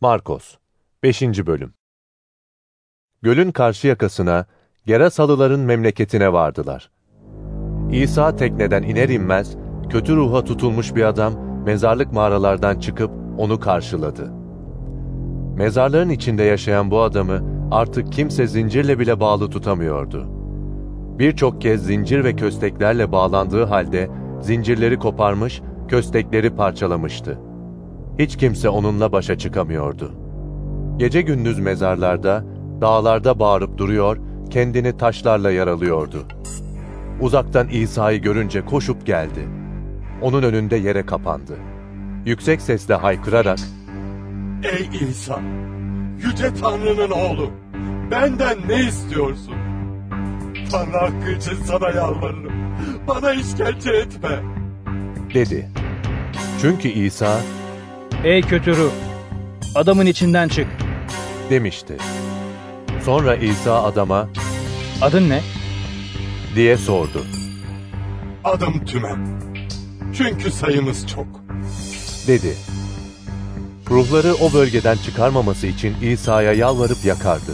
Markos 5. Bölüm Gölün karşı yakasına, Gerasalıların memleketine vardılar. İsa tekneden iner inmez, kötü ruha tutulmuş bir adam mezarlık mağaralardan çıkıp onu karşıladı. Mezarların içinde yaşayan bu adamı artık kimse zincirle bile bağlı tutamıyordu. Birçok kez zincir ve kösteklerle bağlandığı halde zincirleri koparmış, köstekleri parçalamıştı. Hiç kimse onunla başa çıkamıyordu. Gece gündüz mezarlarda, dağlarda bağırıp duruyor, kendini taşlarla yaralıyordu. Uzaktan İsa'yı görünce koşup geldi. Onun önünde yere kapandı. Yüksek sesle haykırarak, Ey İsa, Yüce Tanrı'nın oğlu, benden ne istiyorsun? Tanrı hakkı için sana yalvarırım, bana işkence etme. dedi. Çünkü İsa Ey kötü ruh! Adamın içinden çık. demişti. Sonra İsa adama Adın ne? diye sordu. Adım Tümen. Çünkü sayımız çok. dedi. Ruhları o bölgeden çıkarmaması için İsa'ya yalvarıp yakardı.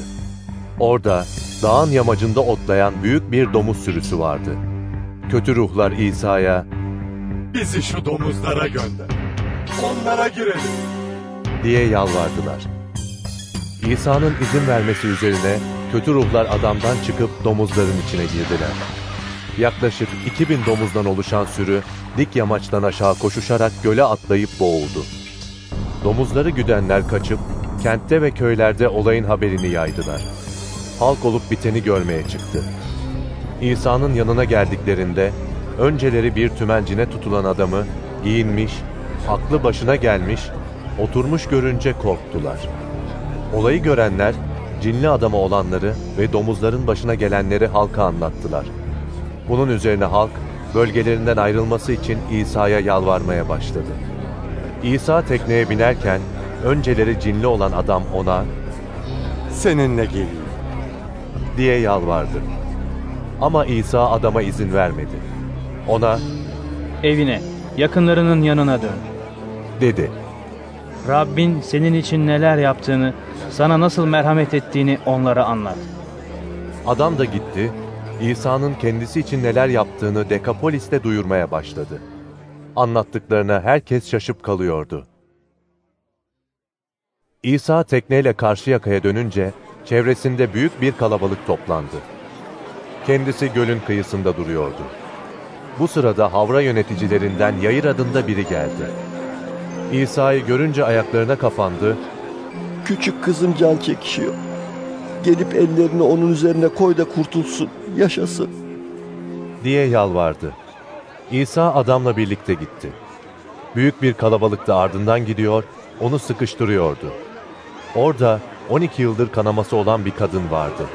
Orada dağın yamacında otlayan büyük bir domuz sürüsü vardı. Kötü ruhlar İsa'ya Bizi şu domuzlara gönder. Onlara girelim. diye yalvardılar. İsa'nın izin vermesi üzerine kötü ruhlar adamdan çıkıp domuzların içine girdiler. Yaklaşık 2000 domuzdan oluşan sürü dik yamaçtan aşağı koşuşarak göle atlayıp boğuldu. Domuzları güdenler kaçıp kentte ve köylerde olayın haberini yaydılar. Halk olup biteni görmeye çıktı. İsa'nın yanına geldiklerinde önceleri bir tümencine tutulan adamı giyinmiş, aklı başına gelmiş, oturmuş görünce korktular. Olayı görenler cinli adamı olanları ve domuzların başına gelenleri halka anlattılar. Bunun üzerine halk bölgelerinden ayrılması için İsa'ya yalvarmaya başladı. İsa tekneye binerken önceleri cinli olan adam ona Seninle geleyim. diye yalvardı. Ama İsa adama izin vermedi. Ona Evine, yakınlarının yanına dön. dedi. Rabbin senin için neler yaptığını, sana nasıl merhamet ettiğini onlara anlat. Adam da gitti, İsa'nın kendisi için neler yaptığını Dekapolis'te duyurmaya başladı. Anlattıklarına herkes şaşıp kalıyordu. İsa tekneyle karşı yakaya dönünce çevresinde büyük bir kalabalık toplandı. Kendisi gölün kıyısında duruyordu. Bu sırada havra yöneticilerinden Yayır adında biri geldi. İsa'yı görünce ayaklarına kapandı Küçük kızım can çekişiyor. Gelip ellerini onun üzerine koy da kurtulsun, yaşasın. diye yalvardı. İsa adamla birlikte gitti. Büyük bir kalabalık da ardından gidiyor, onu sıkıştırıyordu. Orada 12 yıldır kanaması olan bir kadın vardı.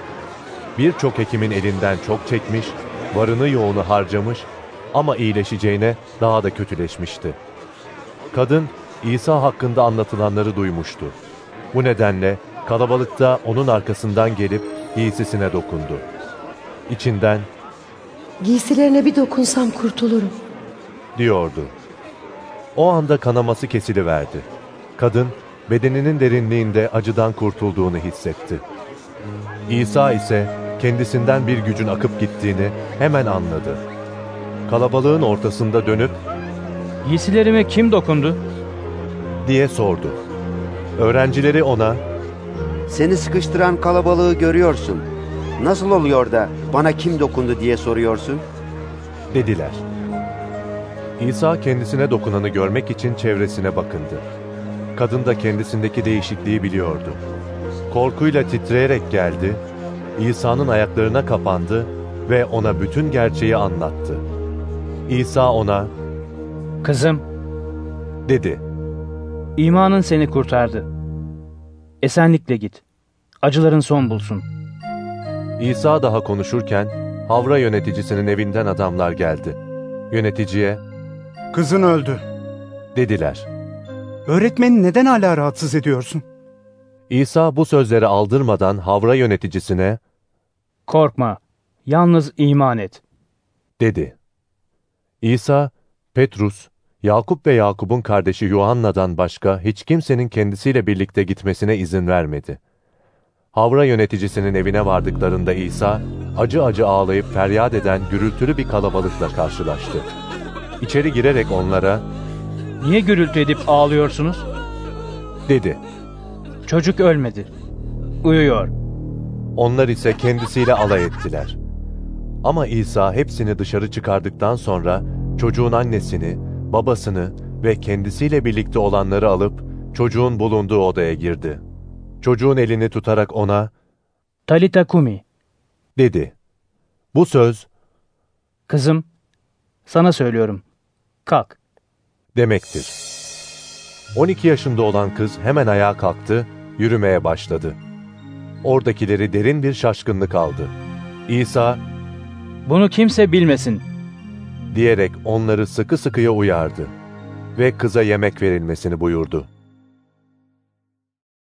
Birçok hekimin elinden çok çekmiş, varını yoğunu harcamış ama iyileşeceğine daha da kötüleşmişti. Kadın İsa hakkında anlatılanları duymuştu. Bu nedenle kalabalıkta onun arkasından gelip giysisine dokundu. İçinden Giysilerine bir dokunsam kurtulurum. diyordu. O anda kanaması kesiliverdi. Kadın bedeninin derinliğinde acıdan kurtulduğunu hissetti. İsa ise kendisinden bir gücün akıp gittiğini hemen anladı. Kalabalığın ortasında dönüp Giysilerime kim dokundu? diye sordu. Öğrencileri ona Seni sıkıştıran kalabalığı görüyorsun. Nasıl oluyor da bana kim dokundu diye soruyorsun? dediler. İsa kendisine dokunanı görmek için çevresine bakındı. Kadın da kendisindeki değişikliği biliyordu. Korkuyla titreyerek geldi, İsa'nın ayaklarına kapandı ve ona bütün gerçeği anlattı. İsa ona Kızım, dedi, imanın seni kurtardı. Esenlikle git. Acıların son bulsun. İsa daha konuşurken havra yöneticisinin evinden adamlar geldi. Yöneticiye Kızın öldü. dediler. Öğretmeni neden hala rahatsız ediyorsun? İsa bu sözleri aldırmadan havra yöneticisine Korkma, yalnız iman et. dedi. İsa, Petrus, Yakup ve Yakup'un kardeşi Yuhanna'dan başka hiç kimsenin kendisiyle birlikte gitmesine izin vermedi. Havra yöneticisinin evine vardıklarında İsa, acı acı ağlayıp feryat eden gürültülü bir kalabalıkla karşılaştı. İçeri girerek onlara, Niye gürültü edip ağlıyorsunuz? dedi. Çocuk ölmedi. Uyuyor. Onlar ise kendisiyle alay ettiler. Ama İsa hepsini dışarı çıkardıktan sonra çocuğun annesini, babasını ve kendisiyle birlikte olanları alıp çocuğun bulunduğu odaya girdi. Çocuğun elini tutarak ona Talita kumi. dedi. Bu söz Kızım, sana söylüyorum. Kalk. demektir. 12 yaşında olan kız hemen ayağa kalktı, yürümeye başladı. Oradakileri derin bir şaşkınlık aldı. İsa Bunu kimse bilmesin. diyerek onları sıkı sıkıya uyardı ve kıza yemek verilmesini buyurdu.